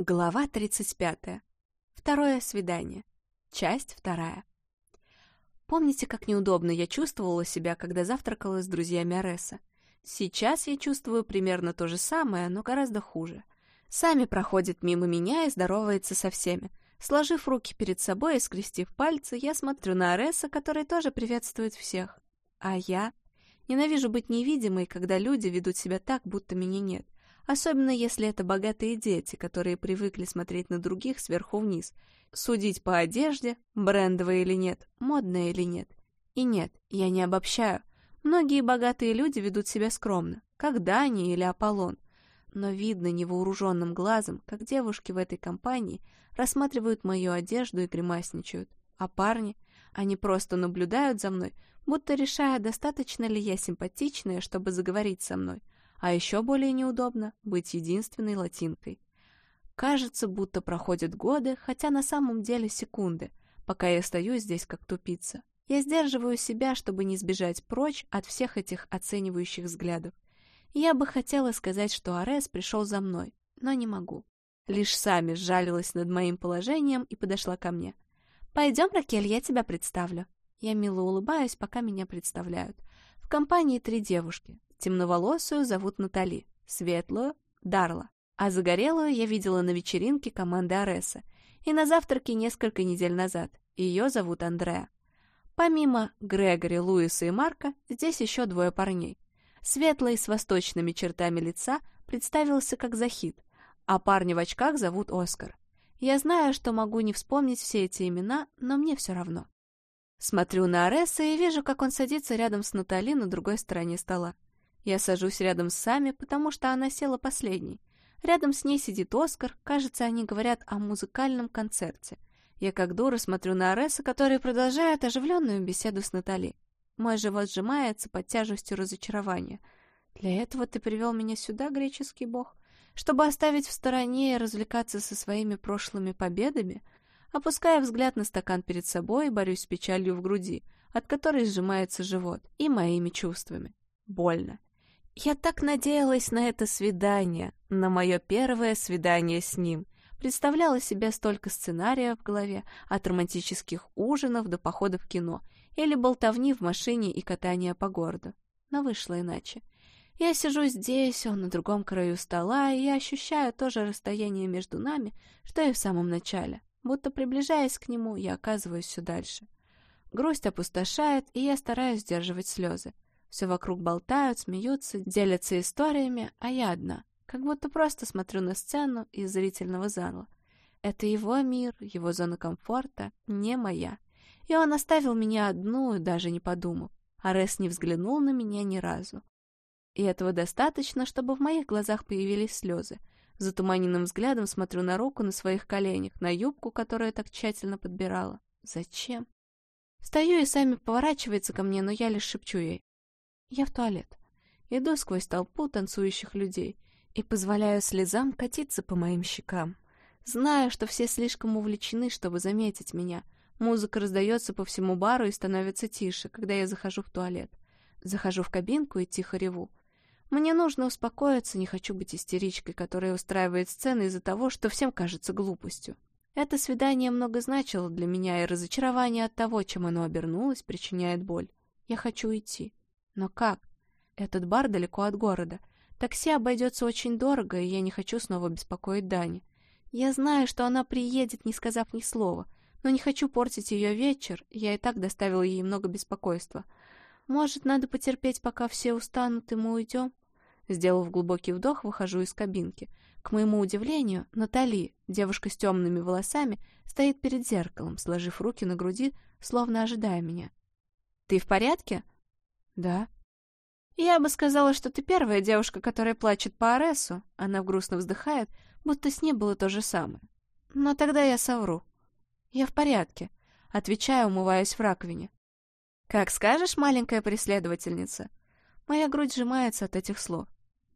Глава 35. Второе свидание. Часть вторая. Помните, как неудобно я чувствовала себя, когда завтракала с друзьями Ареса? Сейчас я чувствую примерно то же самое, но гораздо хуже. Сами проходит мимо меня и здоровается со всеми. Сложив руки перед собой и скрестив пальцы, я смотрю на Ареса, который тоже приветствует всех. А я? Ненавижу быть невидимой, когда люди ведут себя так, будто меня нет. Особенно если это богатые дети, которые привыкли смотреть на других сверху вниз, судить по одежде, брендовая или нет, модная или нет. И нет, я не обобщаю. Многие богатые люди ведут себя скромно, как Дани или Аполлон. Но видно невооруженным глазом, как девушки в этой компании рассматривают мою одежду и гримасничают. А парни, они просто наблюдают за мной, будто решая, достаточно ли я симпатичная, чтобы заговорить со мной — а еще более неудобно быть единственной латинкой. Кажется, будто проходят годы, хотя на самом деле секунды, пока я стою здесь как тупица. Я сдерживаю себя, чтобы не сбежать прочь от всех этих оценивающих взглядов. Я бы хотела сказать, что Арес пришел за мной, но не могу. Лишь сами сжалилась над моим положением и подошла ко мне. «Пойдем, Ракель, я тебя представлю». Я мило улыбаюсь, пока меня представляют. В компании три девушки. Темноволосую зовут Натали, светлую — Дарла, а загорелую я видела на вечеринке команды Ареса и на завтраке несколько недель назад. Ее зовут Андреа. Помимо Грегори, Луиса и Марка, здесь еще двое парней. Светлый с восточными чертами лица представился как Захид, а парня в очках зовут Оскар. Я знаю, что могу не вспомнить все эти имена, но мне все равно. Смотрю на Ареса и вижу, как он садится рядом с Натали на другой стороне стола. Я сажусь рядом с Сами, потому что она села последней. Рядом с ней сидит Оскар, кажется, они говорят о музыкальном концерте. Я как дура смотрю на Ареса, который продолжает оживленную беседу с Натали. Мой живот сжимается под тяжестью разочарования. Для этого ты привел меня сюда, греческий бог? Чтобы оставить в стороне и развлекаться со своими прошлыми победами? Опуская взгляд на стакан перед собой, борюсь с печалью в груди, от которой сжимается живот, и моими чувствами. Больно. Я так надеялась на это свидание, на мое первое свидание с ним. Представляла себе столько сценариев в голове, от романтических ужинов до похода в кино или болтовни в машине и катания по городу. Но вышло иначе. Я сижу здесь, он на другом краю стола, и я ощущаю то же расстояние между нами, что и в самом начале. Будто приближаясь к нему, я оказываюсь все дальше. Грусть опустошает, и я стараюсь сдерживать слезы. Все вокруг болтают, смеются, делятся историями, а я одна, как будто просто смотрю на сцену из зрительного зала. Это его мир, его зона комфорта, не моя. И он оставил меня одну, даже не подумав. Арес не взглянул на меня ни разу. И этого достаточно, чтобы в моих глазах появились слезы. Затуманенным взглядом смотрю на руку на своих коленях, на юбку, которую я так тщательно подбирала. Зачем? Стою и сами поворачивается ко мне, но я лишь шепчу ей. Я в туалет. Иду сквозь толпу танцующих людей и позволяю слезам катиться по моим щекам. Знаю, что все слишком увлечены, чтобы заметить меня. Музыка раздается по всему бару и становится тише, когда я захожу в туалет. Захожу в кабинку и тихо реву. Мне нужно успокоиться, не хочу быть истеричкой, которая устраивает сцены из-за того, что всем кажется глупостью. Это свидание много значило для меня, и разочарование от того, чем оно обернулось, причиняет боль. Я хочу уйти. Но как? Этот бар далеко от города. Такси обойдется очень дорого, и я не хочу снова беспокоить Дани. Я знаю, что она приедет, не сказав ни слова, но не хочу портить ее вечер, я и так доставила ей много беспокойства. Может, надо потерпеть, пока все устанут, и мы уйдем? Сделав глубокий вдох, выхожу из кабинки. К моему удивлению, Натали, девушка с темными волосами, стоит перед зеркалом, сложив руки на груди, словно ожидая меня. «Ты в порядке?» «Да». «Я бы сказала, что ты первая девушка, которая плачет по Аресу». Она грустно вздыхает, будто с ней было то же самое. «Но тогда я совру». «Я в порядке», — отвечаю, умываясь в раковине. «Как скажешь, маленькая преследовательница». Моя грудь сжимается от этих слов.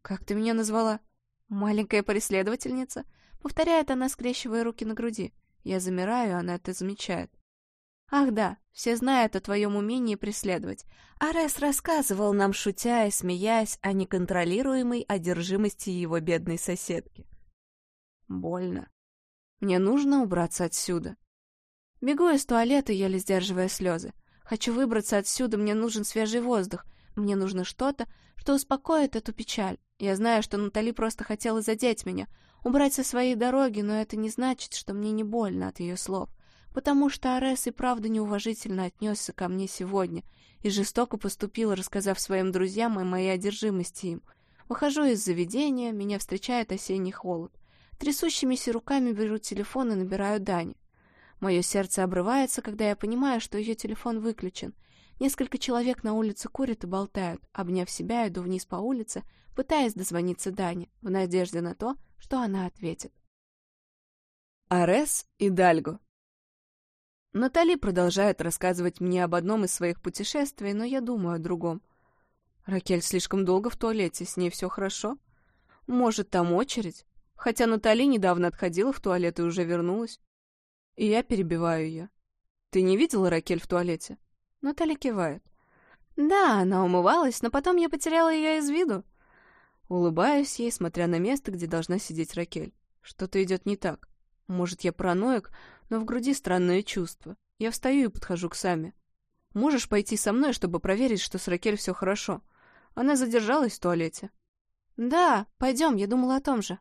«Как ты меня назвала?» «Маленькая преследовательница?» Повторяет она, скрещивая руки на груди. Я замираю, она это замечает. Ах да, все знают о твоем умении преследовать. Арес рассказывал нам, шутя и смеясь, о неконтролируемой одержимости его бедной соседки. Больно. Мне нужно убраться отсюда. Бегу из туалета, еле сдерживая слезы. Хочу выбраться отсюда, мне нужен свежий воздух. Мне нужно что-то, что успокоит эту печаль. Я знаю, что Натали просто хотела задеть меня, убрать со своей дороги, но это не значит, что мне не больно от ее слов. Потому что Арес и правда неуважительно отнесся ко мне сегодня и жестоко поступил, рассказав своим друзьям о моей одержимости им. Выхожу из заведения, меня встречает осенний холод. Трясущимися руками беру телефон и набираю Дани. Мое сердце обрывается, когда я понимаю, что ее телефон выключен. Несколько человек на улице курят и болтают. Обняв себя, иду вниз по улице, пытаясь дозвониться Дане, в надежде на то, что она ответит. Арес и Дальго Натали продолжает рассказывать мне об одном из своих путешествий, но я думаю о другом. Ракель слишком долго в туалете, с ней все хорошо. Может, там очередь? хотя Натали недавно отходила в туалет и уже вернулась. И я перебиваю ее. «Ты не видела Ракель в туалете?» Натали кивает. «Да, она умывалась, но потом я потеряла ее из виду». Улыбаюсь ей, смотря на место, где должна сидеть Ракель. Что-то идет не так. Может, я параноик, но в груди странное чувство. Я встаю и подхожу к Саме. «Можешь пойти со мной, чтобы проверить, что с Ракель все хорошо?» Она задержалась в туалете. «Да, пойдем, я думала о том же».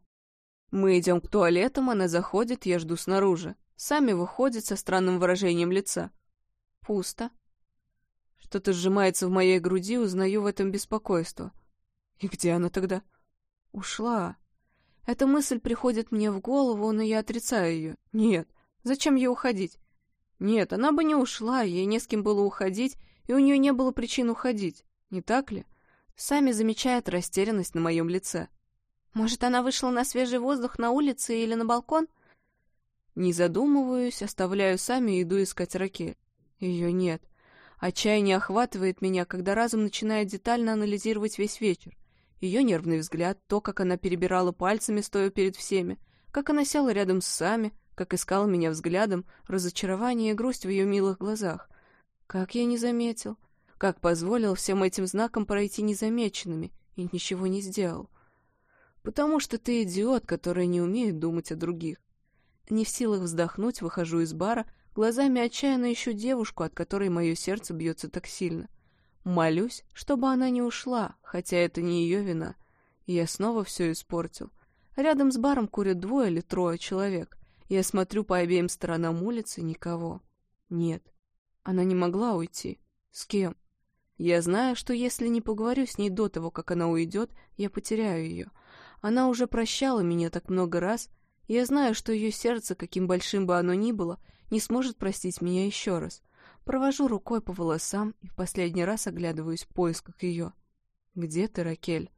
Мы идем к туалетам, она заходит, я жду снаружи. Сами выходит со странным выражением лица. Пусто. Что-то сжимается в моей груди, узнаю в этом беспокойство. И где она тогда? Ушла. Эта мысль приходит мне в голову, но я отрицаю ее. Нет, зачем ей уходить? Нет, она бы не ушла, ей не с кем было уходить, и у нее не было причин уходить. Не так ли? Сами замечает растерянность на моем лице. Может, она вышла на свежий воздух на улице или на балкон? Не задумываюсь, оставляю сами и иду искать Ракель. Ее нет. Отчаяние охватывает меня, когда разум начинает детально анализировать весь вечер. Ее нервный взгляд, то, как она перебирала пальцами, стоя перед всеми, как она села рядом с Сами, как искала меня взглядом, разочарование и грусть в ее милых глазах. Как я не заметил? Как позволил всем этим знакам пройти незамеченными и ничего не сделал? Потому что ты идиот, который не умеет думать о других. Не в силах вздохнуть, выхожу из бара, глазами отчаянно ищу девушку, от которой мое сердце бьется так сильно. Молюсь, чтобы она не ушла, хотя это не ее вина. И я снова все испортил. Рядом с баром курят двое или трое человек. Я смотрю по обеим сторонам улицы — никого. Нет, она не могла уйти. С кем? Я знаю, что если не поговорю с ней до того, как она уйдет, я потеряю ее. Она уже прощала меня так много раз, я знаю, что ее сердце, каким большим бы оно ни было, не сможет простить меня еще раз. Провожу рукой по волосам и в последний раз оглядываюсь в поисках ее. «Где ты, Ракель?»